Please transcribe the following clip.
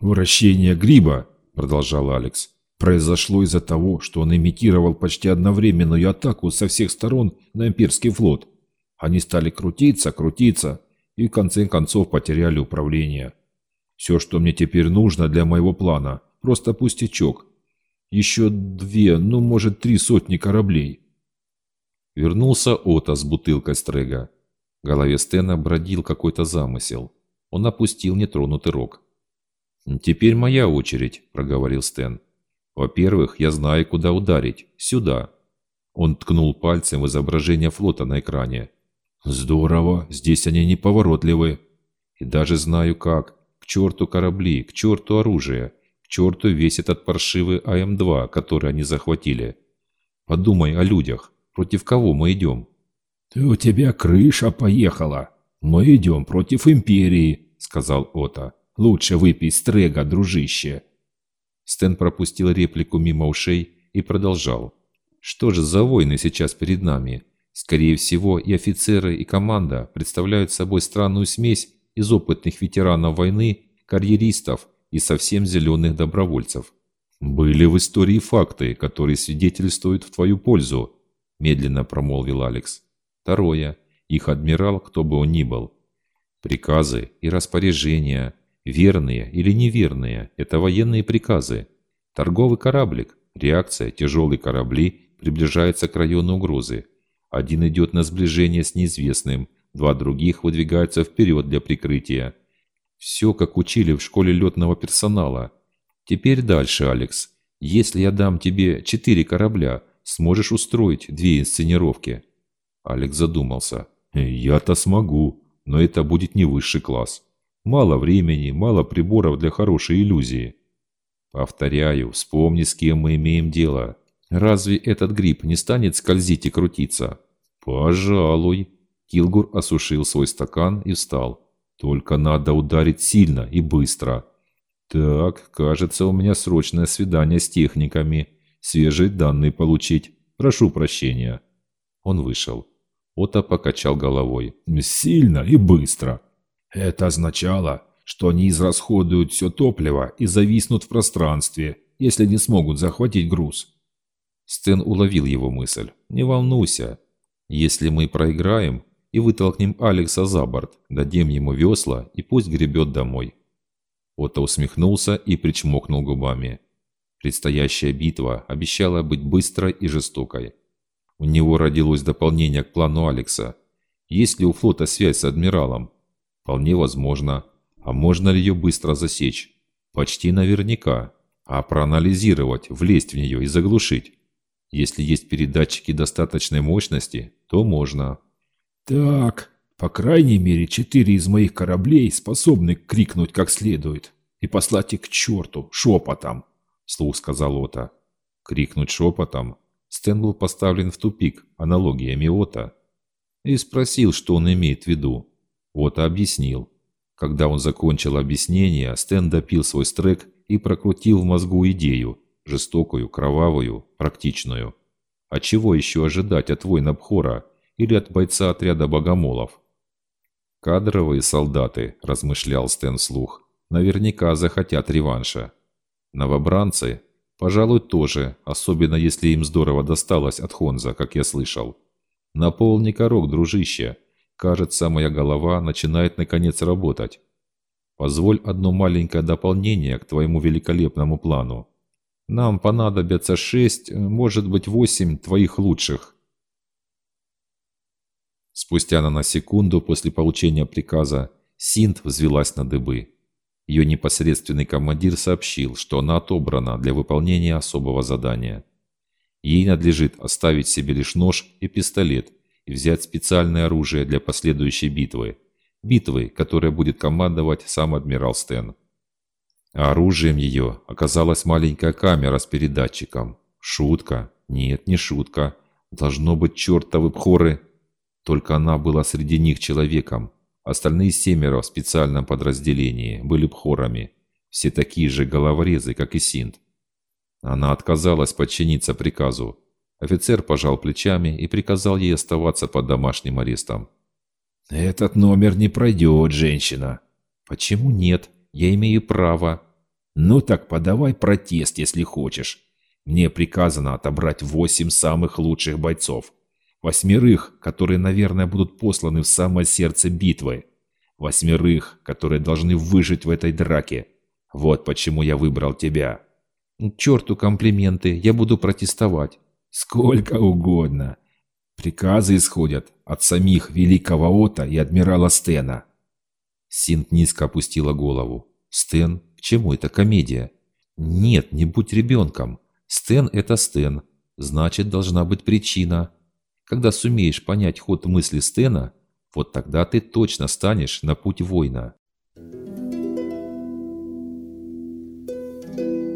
«Вращение гриба», — продолжал Алекс, — «произошло из-за того, что он имитировал почти одновременную атаку со всех сторон на имперский флот. Они стали крутиться, крутиться, и в конце концов потеряли управление. Все, что мне теперь нужно для моего плана, просто пустячок. Еще две, ну, может, три сотни кораблей». Вернулся Ота с бутылкой стрега. В голове Стена бродил какой-то замысел. Он опустил нетронутый рог. «Теперь моя очередь», – проговорил Стэн. «Во-первых, я знаю, куда ударить. Сюда». Он ткнул пальцем в изображение флота на экране. «Здорово, здесь они неповоротливы. И даже знаю как. К черту корабли, к черту оружие, к черту весь этот паршивый АМ-2, который они захватили. Подумай о людях. Против кого мы идем?» «У тебя крыша поехала. Мы идем против Империи», — сказал Ота. Лучше выпей стрега, дружище!» Стэн пропустил реплику мимо ушей и продолжал. «Что же за войны сейчас перед нами? Скорее всего, и офицеры, и команда представляют собой странную смесь из опытных ветеранов войны, карьеристов и совсем зеленых добровольцев. Были в истории факты, которые свидетельствуют в твою пользу», – медленно промолвил Алекс. «Второе. Их адмирал, кто бы он ни был. Приказы и распоряжения – Верные или неверные – это военные приказы. Торговый кораблик, реакция, тяжелые корабли приближаются к району угрозы. Один идет на сближение с неизвестным, два других выдвигаются вперед для прикрытия. Все, как учили в школе летного персонала. Теперь дальше, Алекс. Если я дам тебе четыре корабля, сможешь устроить две инсценировки?» Алекс задумался. «Я-то смогу, но это будет не высший класс». Мало времени, мало приборов для хорошей иллюзии. Повторяю, вспомни, с кем мы имеем дело. Разве этот гриб не станет скользить и крутиться? Пожалуй. Килгур осушил свой стакан и встал. Только надо ударить сильно и быстро. Так, кажется, у меня срочное свидание с техниками. Свежие данные получить. Прошу прощения. Он вышел. Ота покачал головой. Сильно и быстро. Это означало, что они израсходуют все топливо и зависнут в пространстве, если не смогут захватить груз. Стэн уловил его мысль. «Не волнуйся. Если мы проиграем и вытолкнем Алекса за борт, дадим ему весла и пусть гребет домой». Отто усмехнулся и причмокнул губами. Предстоящая битва обещала быть быстрой и жестокой. У него родилось дополнение к плану Алекса. Есть ли у флота связь с адмиралом? Вполне возможно. А можно ли ее быстро засечь? Почти наверняка. А проанализировать, влезть в нее и заглушить? Если есть передатчики достаточной мощности, то можно. Так, по крайней мере, четыре из моих кораблей способны крикнуть как следует и послать их к черту шепотом, слух сказал Ота. Крикнуть шепотом? Стэн был поставлен в тупик аналогиями Ота и спросил, что он имеет в виду. Вот и объяснил. Когда он закончил объяснение, Стэн допил свой стрек и прокрутил в мозгу идею, жестокую, кровавую, практичную. А чего еще ожидать от воина Бхора или от бойца отряда богомолов? «Кадровые солдаты», – размышлял Стэн вслух, – «наверняка захотят реванша. Новобранцы, пожалуй, тоже, особенно если им здорово досталось от Хонза, как я слышал. Наполни корок, дружище, Кажется, моя голова начинает наконец работать. Позволь одно маленькое дополнение к твоему великолепному плану. Нам понадобятся шесть, может быть восемь твоих лучших. Спустя на секунду после получения приказа Синт взвелась на дыбы. Ее непосредственный командир сообщил, что она отобрана для выполнения особого задания. Ей надлежит оставить себе лишь нож и пистолет – и взять специальное оружие для последующей битвы. Битвы, которой будет командовать сам адмирал Стэн. А оружием ее оказалась маленькая камера с передатчиком. Шутка? Нет, не шутка. Должно быть чертовы пхоры. Только она была среди них человеком. Остальные семеро в специальном подразделении были пхорами. Все такие же головорезы, как и Синт. Она отказалась подчиниться приказу, Офицер пожал плечами и приказал ей оставаться под домашним арестом. «Этот номер не пройдет, женщина». «Почему нет? Я имею право». Ну так подавай протест, если хочешь. Мне приказано отобрать восемь самых лучших бойцов. Восьмерых, которые, наверное, будут посланы в самое сердце битвы. Восьмерых, которые должны выжить в этой драке. Вот почему я выбрал тебя. Черту комплименты, я буду протестовать. Сколько угодно. Приказы исходят от самих великого Ота и адмирала Стена. Синт низко опустила голову. Стен, к чему это комедия? Нет, не будь ребенком. Стен – это Стен. Значит, должна быть причина. Когда сумеешь понять ход мысли Стена, вот тогда ты точно станешь на путь воина. Thank you.